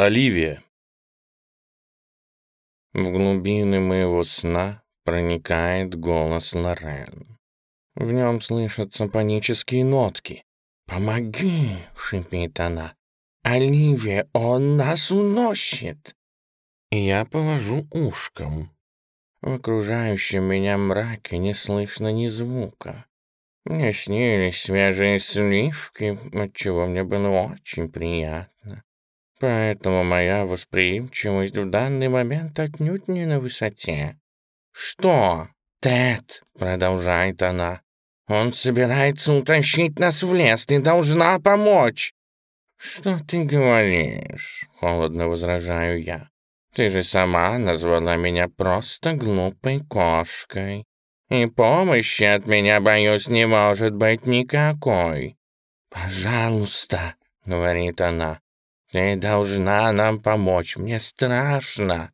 Оливия. В глубины моего сна проникает голос Лорен. В нем слышатся панические нотки. «Помоги!» — шипит она. «Оливия, он нас уносит!» Я повожу ушком. В окружающем меня мраке не слышно ни звука. Мне снились свежие сливки, отчего мне было очень приятно. Поэтому моя восприимчивость в данный момент отнюдь не на высоте. «Что?» «Тед», — продолжает она, — «он собирается утащить нас в лес, ты должна помочь». «Что ты говоришь?» — холодно возражаю я. «Ты же сама назвала меня просто глупой кошкой. И помощи от меня, боюсь, не может быть никакой». «Пожалуйста», — говорит она, ты должна нам помочь, мне страшно.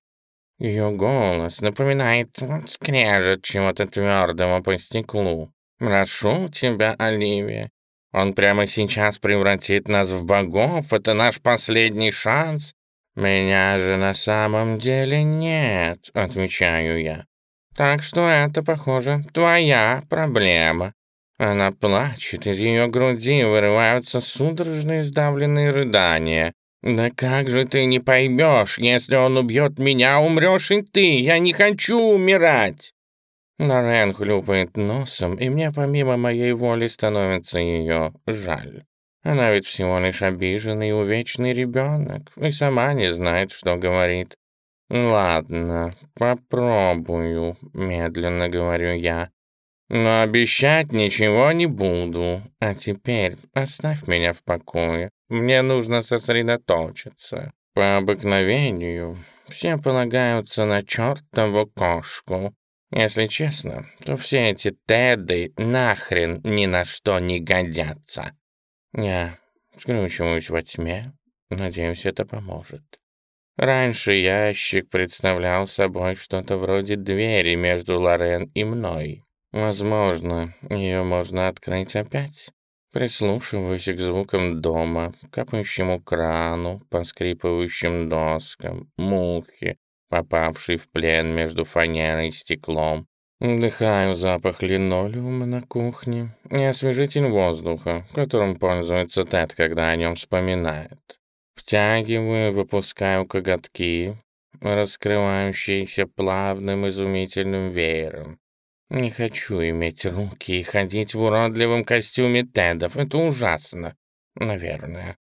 Ее голос напоминает скрежет чего-то твердого по стеклу. Прошу тебя, Оливия. Он прямо сейчас превратит нас в богов. Это наш последний шанс. Меня же на самом деле нет, отвечаю я. Так что это, похоже, твоя проблема. Она плачет, из ее груди вырываются судорожные сдавленные рыдания. «Да как же ты не поймешь, если он убьет меня, умрешь и ты! Я не хочу умирать!» Лорен хлюпает носом, и мне помимо моей воли становится ее жаль. Она ведь всего лишь обиженный и увечный ребенок, и сама не знает, что говорит. «Ладно, попробую», — медленно говорю я. «Но обещать ничего не буду. А теперь оставь меня в покое. Мне нужно сосредоточиться. По обыкновению все полагаются на чертову кошку. Если честно, то все эти теды нахрен ни на что не годятся. Я скручиваюсь во тьме. Надеюсь, это поможет. Раньше ящик представлял собой что-то вроде двери между Лорен и мной. Возможно, ее можно открыть опять. Прислушиваюсь к звукам дома, капающему крану, поскрипывающим доскам, мухи, попавшей в плен между фанерой и стеклом. Вдыхаю запах линолеума на кухне и освежитель воздуха, которым пользуется Тед, когда о нем вспоминает. Втягиваю, выпускаю коготки, раскрывающиеся плавным изумительным веером. Не хочу иметь руки и ходить в уродливом костюме Тедов. Это ужасно. Наверное.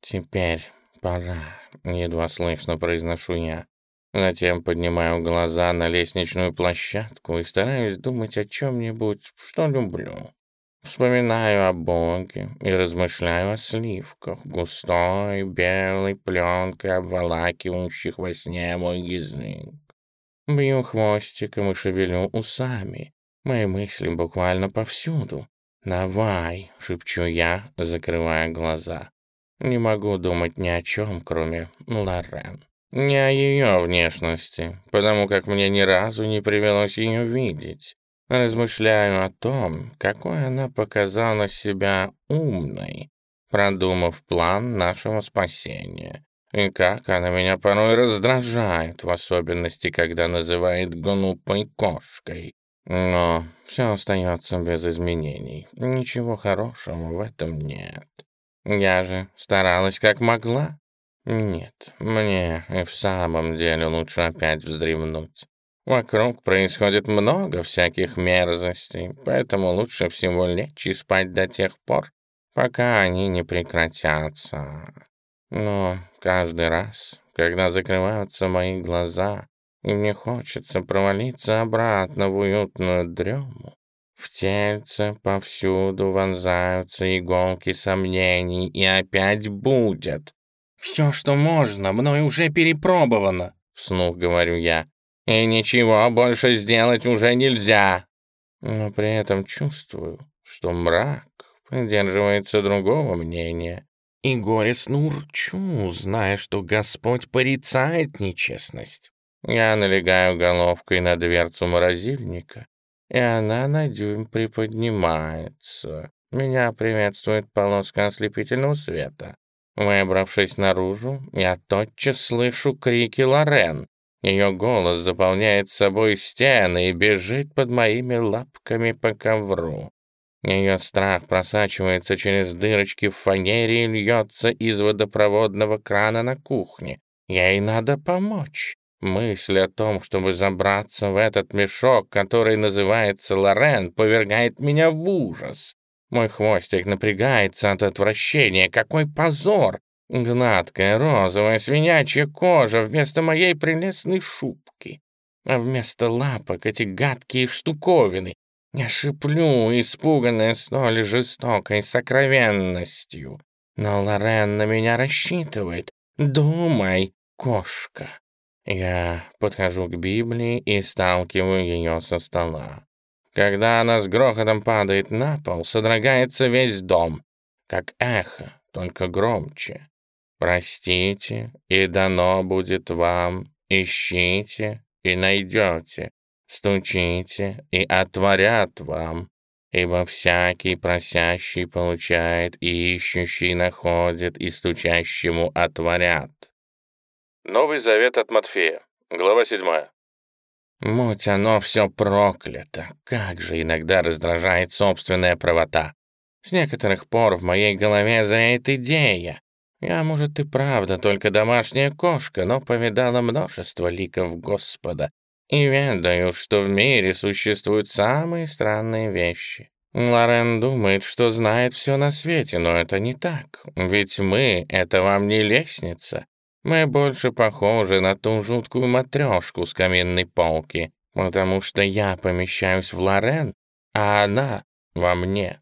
Теперь пора, едва слышно произношу я. Затем поднимаю глаза на лестничную площадку и стараюсь думать о чем-нибудь, что люблю. Вспоминаю о Боге и размышляю о сливках, густой белой пленкой, обволакивающих во сне мой язык. Бью хвостиком и шевелю усами. Мои мысли буквально повсюду. «Давай», — шепчу я, закрывая глаза. Не могу думать ни о чем, кроме Лорен. Не о ее внешности, потому как мне ни разу не привелось ее видеть. Размышляю о том, какой она показала себя умной, продумав план нашего спасения. И как она меня порой раздражает, в особенности, когда называет глупой кошкой. Но все остается без изменений. Ничего хорошего в этом нет. Я же старалась как могла. Нет, мне и в самом деле лучше опять вздремнуть. Вокруг происходит много всяких мерзостей, поэтому лучше всего лечь и спать до тех пор, пока они не прекратятся. Но каждый раз, когда закрываются мои глаза, и мне хочется провалиться обратно в уютную дрему, в тельце повсюду вонзаются иголки сомнений, и опять будет. «Все, что можно, мной уже перепробовано», — вслух говорю я. «И ничего больше сделать уже нельзя». Но при этом чувствую, что мрак придерживается другого мнения и горестно урчу, зная, что Господь порицает нечестность. Я налегаю головкой на дверцу морозильника, и она на дюйм приподнимается. Меня приветствует полоска ослепительного света. Выбравшись наружу, я тотчас слышу крики Лорен. Ее голос заполняет собой стены и бежит под моими лапками по ковру. Ее страх просачивается через дырочки в фанере и льется из водопроводного крана на кухне. Ей надо помочь. Мысль о том, чтобы забраться в этот мешок, который называется Лорен, повергает меня в ужас. Мой хвостик напрягается от отвращения. Какой позор! Гладкая розовая свинячья кожа вместо моей прелестной шубки. А вместо лапок эти гадкие штуковины. Я шиплю, испуганная столь жестокой сокровенностью. Но Лорен на меня рассчитывает. Думай, кошка. Я подхожу к Библии и сталкиваю ее со стола. Когда она с грохотом падает на пол, содрогается весь дом, как эхо, только громче. Простите, и дано будет вам, ищите и найдете, стучите и отворят вам, ибо всякий просящий получает, и ищущий находит, и стучащему отворят. Новый Завет от Матфея, глава 7. Муть оно все проклято. Как же иногда раздражает собственная правота. С некоторых пор в моей голове зреет идея. Я, может, и правда только домашняя кошка, но повидала множество ликов Господа и ведаю, что в мире существуют самые странные вещи. Лорен думает, что знает все на свете, но это не так. Ведь мы — это вам не лестница. Мы больше похожи на ту жуткую матрешку с каменной полки, потому что я помещаюсь в Лорен, а она во мне.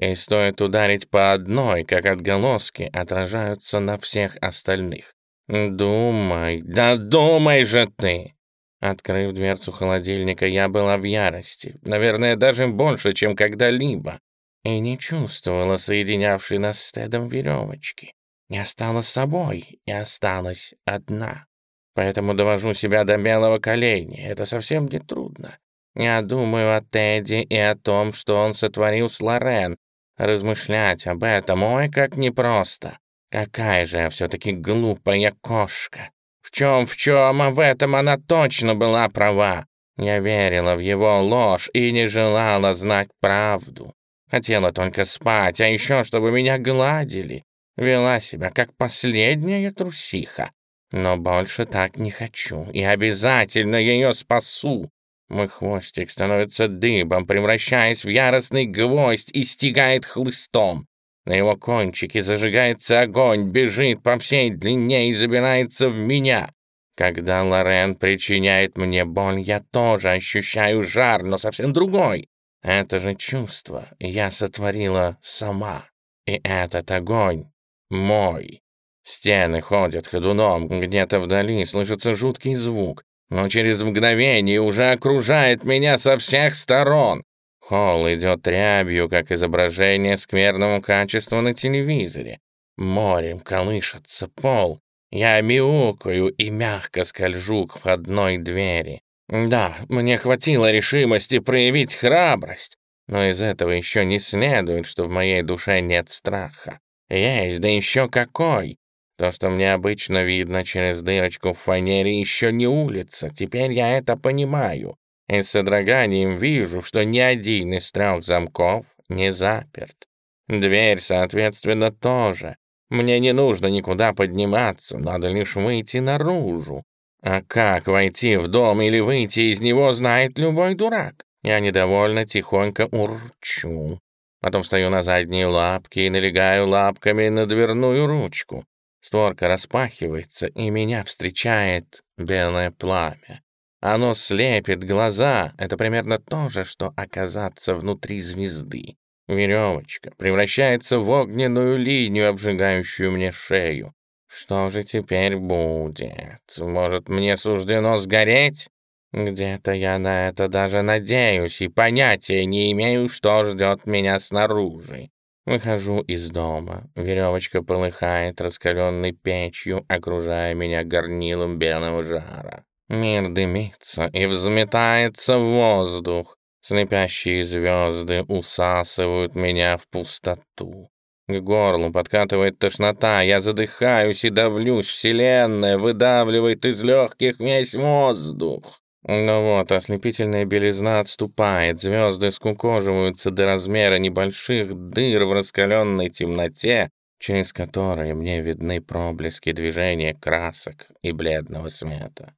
И стоит ударить по одной, как отголоски отражаются на всех остальных. Думай, да думай же ты! Открыв дверцу холодильника, я была в ярости, наверное, даже больше, чем когда-либо, и не чувствовала соединявшей нас с Тедом веревочки. Не осталась собой, и осталась одна. Поэтому довожу себя до белого коленя. Это совсем не трудно. Я думаю о Тедди и о том, что он сотворил с Лорен. Размышлять об этом, ой, как непросто. Какая же я все-таки глупая кошка. В чем, в чем, а в этом она точно была права. Я верила в его ложь и не желала знать правду. Хотела только спать, а еще чтобы меня гладили. Вела себя как последняя трусиха. Но больше так не хочу и обязательно ее спасу. Мой хвостик становится дыбом, превращаясь в яростный гвоздь и стигает хлыстом. На его кончике зажигается огонь, бежит по всей длине и забирается в меня. Когда Лорен причиняет мне боль, я тоже ощущаю жар, но совсем другой. Это же чувство я сотворила сама. И этот огонь мой. Стены ходят ходуном, где-то вдали слышится жуткий звук, но через мгновение уже окружает меня со всех сторон. Холл идет рябью, как изображение скверного качества на телевизоре. Морем колышется пол. Я мяукаю и мягко скольжу к входной двери. Да, мне хватило решимости проявить храбрость, но из этого еще не следует, что в моей душе нет страха. Есть, да еще какой! То, что мне обычно видно через дырочку в фанере, еще не улица. Теперь я это понимаю. И с содроганием вижу, что ни один из трех замков не заперт. Дверь, соответственно, тоже. Мне не нужно никуда подниматься, надо лишь выйти наружу. А как войти в дом или выйти из него, знает любой дурак. Я недовольно тихонько урчу. Потом встаю на задние лапки и налегаю лапками на дверную ручку. Створка распахивается, и меня встречает белое пламя. Оно слепит глаза. Это примерно то же, что оказаться внутри звезды. Веревочка превращается в огненную линию, обжигающую мне шею. Что же теперь будет? Может, мне суждено сгореть? Где-то я на это даже надеюсь и понятия не имею, что ждет меня снаружи. Выхожу из дома. Веревочка полыхает раскаленной печью, окружая меня горнилом белого жара. Мир дымится и взметается в воздух. Слепящие звезды усасывают меня в пустоту. К горлу подкатывает тошнота, я задыхаюсь и давлюсь. Вселенная выдавливает из легких весь воздух. Ну вот, ослепительная белизна отступает, звезды скукоживаются до размера небольших дыр в раскаленной темноте, через которые мне видны проблески движения красок и бледного света.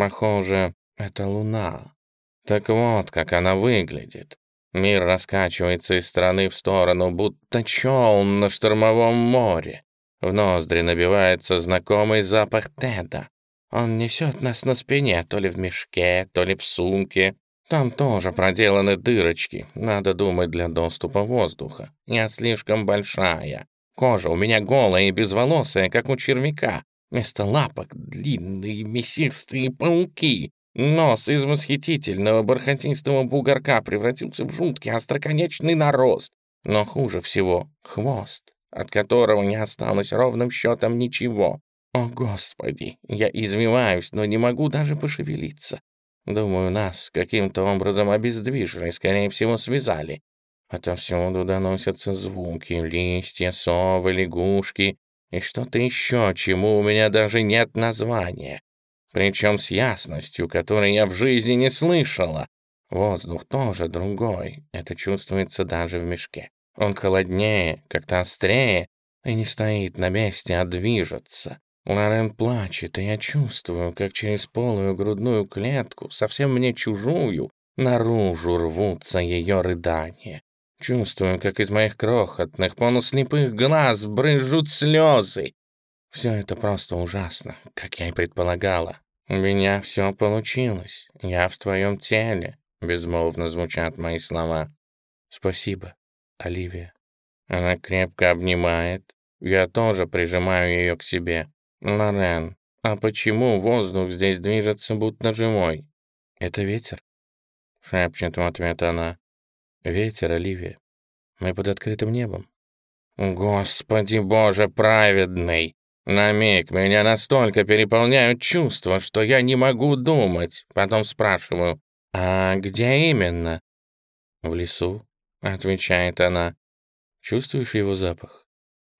Похоже, это луна. Так вот, как она выглядит. Мир раскачивается из стороны в сторону, будто челн на штормовом море. В ноздри набивается знакомый запах Теда. Он несет нас на спине, то ли в мешке, то ли в сумке. Там тоже проделаны дырочки, надо думать, для доступа воздуха. Я слишком большая. Кожа у меня голая и безволосая, как у червяка. Вместо лапок длинные мясистые пауки. Нос из восхитительного бархатистого бугорка превратился в жуткий остроконечный нарост. Но хуже всего — хвост, от которого не осталось ровным счетом ничего. О, Господи, я извиваюсь, но не могу даже пошевелиться. Думаю, нас каким-то образом обездвижили, скорее всего, связали. Отовсюду доносятся звуки, листья, совы, лягушки и что-то еще, чему у меня даже нет названия. Причем с ясностью, которой я в жизни не слышала. Воздух тоже другой, это чувствуется даже в мешке. Он холоднее, как-то острее, и не стоит на месте, а движется. Лорен плачет, и я чувствую, как через полую грудную клетку, совсем мне чужую, наружу рвутся ее рыдания. Чувствую, как из моих крохотных, полуслепых глаз брызжут слезы. Все это просто ужасно, как я и предполагала. У меня все получилось. Я в твоем теле, безмолвно звучат мои слова. Спасибо, Оливия. Она крепко обнимает. Я тоже прижимаю ее к себе. «Лорен, а почему воздух здесь движется будто живой?» «Это ветер», — шепчет в ответ она. «Ветер, Оливия. Мы под открытым небом». «Господи Боже праведный! На миг меня настолько переполняют чувства, что я не могу думать. Потом спрашиваю, а где именно?» «В лесу», — отвечает она. «Чувствуешь его запах?»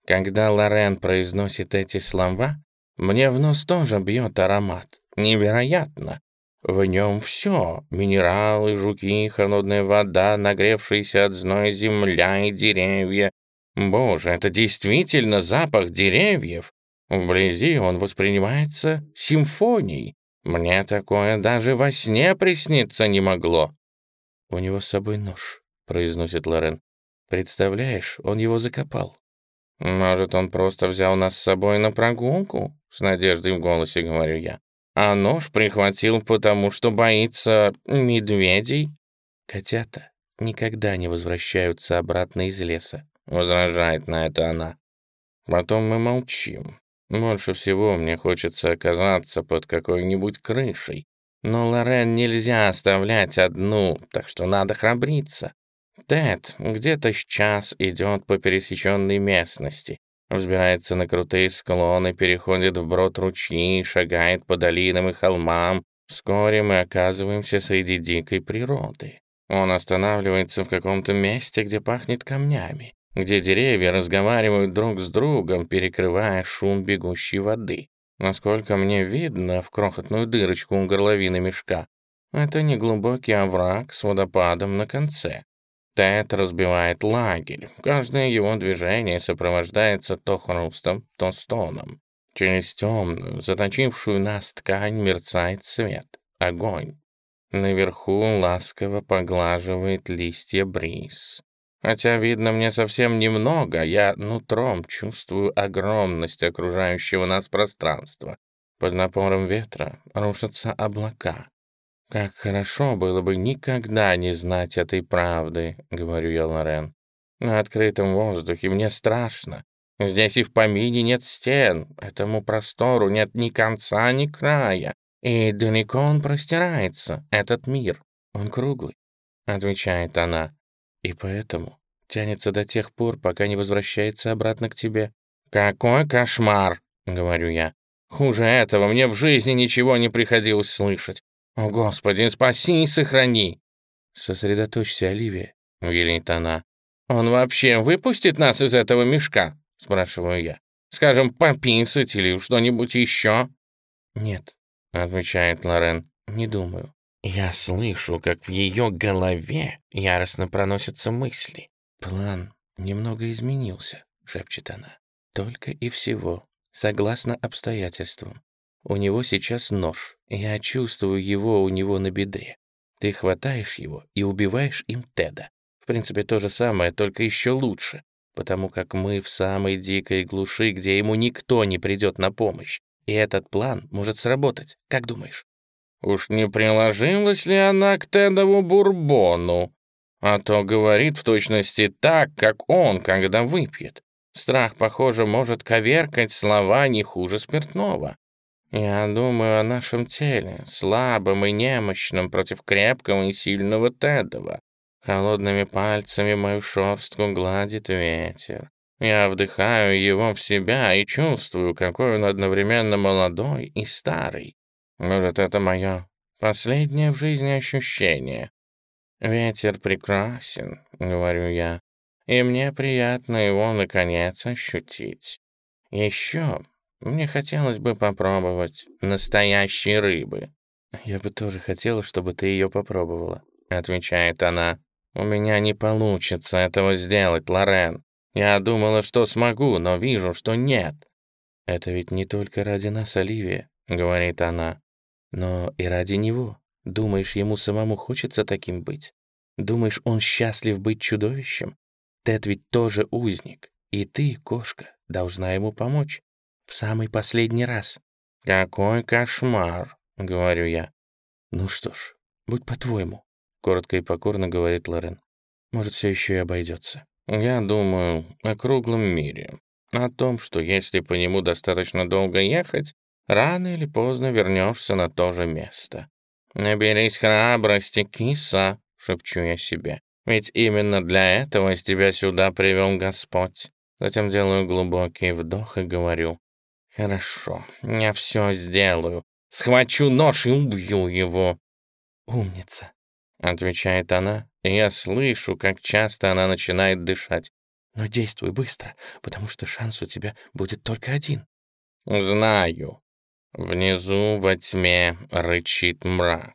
Когда Лорен произносит эти слова, мне в нос тоже бьет аромат. Невероятно. В нем все — минералы, жуки, холодная вода, нагревшаяся от зноя земля и деревья. Боже, это действительно запах деревьев. Вблизи он воспринимается симфонией. Мне такое даже во сне присниться не могло. «У него с собой нож», — произносит Лорен. «Представляешь, он его закопал». «Может, он просто взял нас с собой на прогулку?» — с надеждой в голосе говорю я. «А нож прихватил, потому что боится медведей?» «Котята никогда не возвращаются обратно из леса», — возражает на это она. Потом мы молчим. Больше всего мне хочется оказаться под какой-нибудь крышей. Но Лорен нельзя оставлять одну, так что надо храбриться. Тед где-то час идет по пересеченной местности, взбирается на крутые склоны, переходит вброд ручьи, шагает по долинам и холмам. Вскоре мы оказываемся среди дикой природы. Он останавливается в каком-то месте, где пахнет камнями, где деревья разговаривают друг с другом, перекрывая шум бегущей воды. Насколько мне видно, в крохотную дырочку у горловины мешка. Это неглубокий овраг с водопадом на конце. Тед разбивает лагерь. Каждое его движение сопровождается то хрустом, то стоном. Через темную, заточившую нас ткань мерцает свет, огонь. Наверху ласково поглаживает листья бриз. Хотя видно мне совсем немного, я нутром чувствую огромность окружающего нас пространства. Под напором ветра рушатся облака. «Как хорошо было бы никогда не знать этой правды», — говорю я Лорен. «На открытом воздухе мне страшно. Здесь и в помине нет стен, этому простору нет ни конца, ни края. И далеко он простирается, этот мир. Он круглый», — отвечает она. «И поэтому тянется до тех пор, пока не возвращается обратно к тебе». «Какой кошмар!» — говорю я. «Хуже этого мне в жизни ничего не приходилось слышать. «О, Господи, спаси и сохрани!» «Сосредоточься, Оливия», — велит она. «Он вообще выпустит нас из этого мешка?» — спрашиваю я. «Скажем, пописать или что-нибудь еще?» «Нет», — отвечает Лорен, — «не думаю». Я слышу, как в ее голове яростно проносятся мысли. «План немного изменился», — шепчет она. «Только и всего, согласно обстоятельствам. У него сейчас нож. Я чувствую его у него на бедре. Ты хватаешь его и убиваешь им Теда. В принципе, то же самое, только еще лучше, потому как мы в самой дикой глуши, где ему никто не придет на помощь. И этот план может сработать. Как думаешь? Уж не приложилась ли она к Тедову бурбону? А то говорит в точности так, как он, когда выпьет. Страх, похоже, может коверкать слова не хуже спиртного. Я думаю о нашем теле, слабом и немощном против крепкого и сильного Тедова. Холодными пальцами мою шерстку гладит ветер. Я вдыхаю его в себя и чувствую, какой он одновременно молодой и старый. Может, это мое последнее в жизни ощущение. Ветер прекрасен, говорю я, и мне приятно его, наконец, ощутить. Еще мне хотелось бы попробовать настоящей рыбы. Я бы тоже хотела, чтобы ты ее попробовала, отвечает она. У меня не получится этого сделать, Лорен. Я думала, что смогу, но вижу, что нет. Это ведь не только ради нас, Оливия, говорит она но и ради него. Думаешь, ему самому хочется таким быть? Думаешь, он счастлив быть чудовищем? Тед ведь тоже узник, и ты, кошка, должна ему помочь. В самый последний раз. «Какой кошмар!» — говорю я. «Ну что ж, будь по-твоему», — коротко и покорно говорит Лорен. «Может, все еще и обойдется». «Я думаю о круглом мире, о том, что если по нему достаточно долго ехать, Рано или поздно вернешься на то же место. «Наберись храбрости, киса», — шепчу я себе. «Ведь именно для этого из тебя сюда привел Господь». Затем делаю глубокий вдох и говорю. «Хорошо, я все сделаю. Схвачу нож и убью его». «Умница», — отвечает она, я слышу, как часто она начинает дышать. «Но действуй быстро, потому что шанс у тебя будет только один». «Знаю», Внизу во тьме рычит мрак.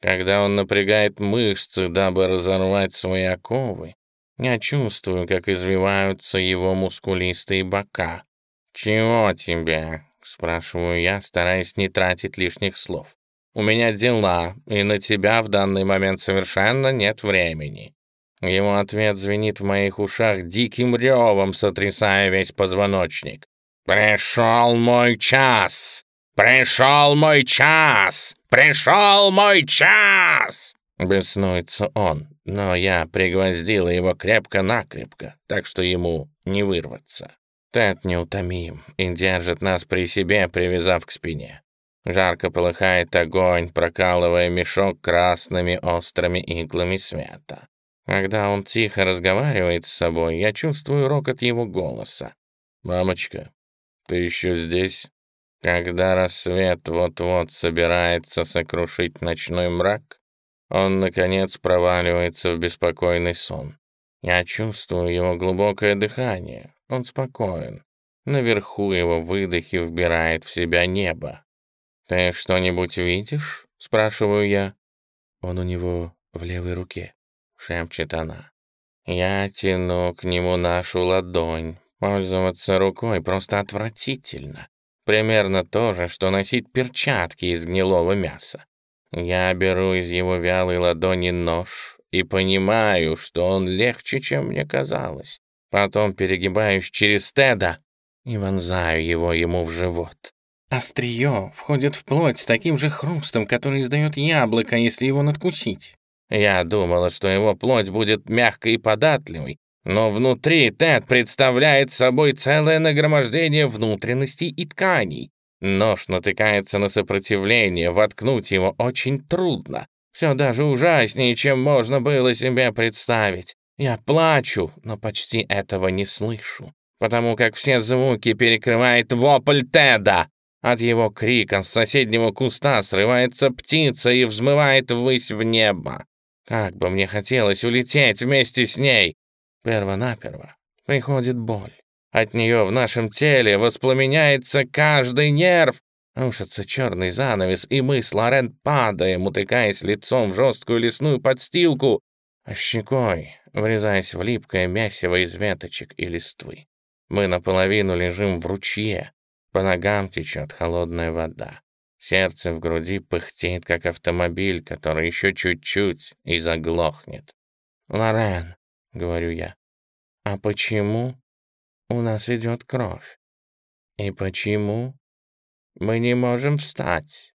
Когда он напрягает мышцы, дабы разорвать свои оковы, я чувствую, как извиваются его мускулистые бока. «Чего тебе?» — спрашиваю я, стараясь не тратить лишних слов. «У меня дела, и на тебя в данный момент совершенно нет времени». Его ответ звенит в моих ушах диким ревом, сотрясая весь позвоночник. «Пришел мой час! «Пришел мой час! Пришел мой час!» Беснуется он, но я пригвоздила его крепко-накрепко, так что ему не вырваться. Тед неутомим и держит нас при себе, привязав к спине. Жарко полыхает огонь, прокалывая мешок красными острыми иглами света. Когда он тихо разговаривает с собой, я чувствую рокот его голоса. «Мамочка, ты еще здесь?» Когда рассвет вот-вот собирается сокрушить ночной мрак, он, наконец, проваливается в беспокойный сон. Я чувствую его глубокое дыхание. Он спокоен. Наверху его выдохи вбирает в себя небо. «Ты что-нибудь видишь?» — спрашиваю я. «Он у него в левой руке», — шепчет она. Я тяну к нему нашу ладонь. Пользоваться рукой просто отвратительно. Примерно то же, что носить перчатки из гнилого мяса. Я беру из его вялой ладони нож и понимаю, что он легче, чем мне казалось. Потом перегибаюсь через Теда и вонзаю его ему в живот. Острие входит в плоть с таким же хрустом, который издает яблоко, если его надкусить. Я думала, что его плоть будет мягкой и податливой, но внутри Тед представляет собой целое нагромождение внутренностей и тканей. Нож натыкается на сопротивление, воткнуть его очень трудно. Все даже ужаснее, чем можно было себе представить. Я плачу, но почти этого не слышу, потому как все звуки перекрывает вопль Теда. От его крика с соседнего куста срывается птица и взмывает ввысь в небо. Как бы мне хотелось улететь вместе с ней, Первонаперво приходит боль. От нее в нашем теле воспламеняется каждый нерв. Рушится черный занавес, и мы с Лорен падаем, утыкаясь лицом в жесткую лесную подстилку, а щекой врезаясь в липкое мясиво из веточек и листвы. Мы наполовину лежим в ручье, по ногам течет холодная вода. Сердце в груди пыхтит, как автомобиль, который еще чуть-чуть и заглохнет. «Лорен», — говорю я, — «а почему у нас идет кровь? И почему мы не можем встать?»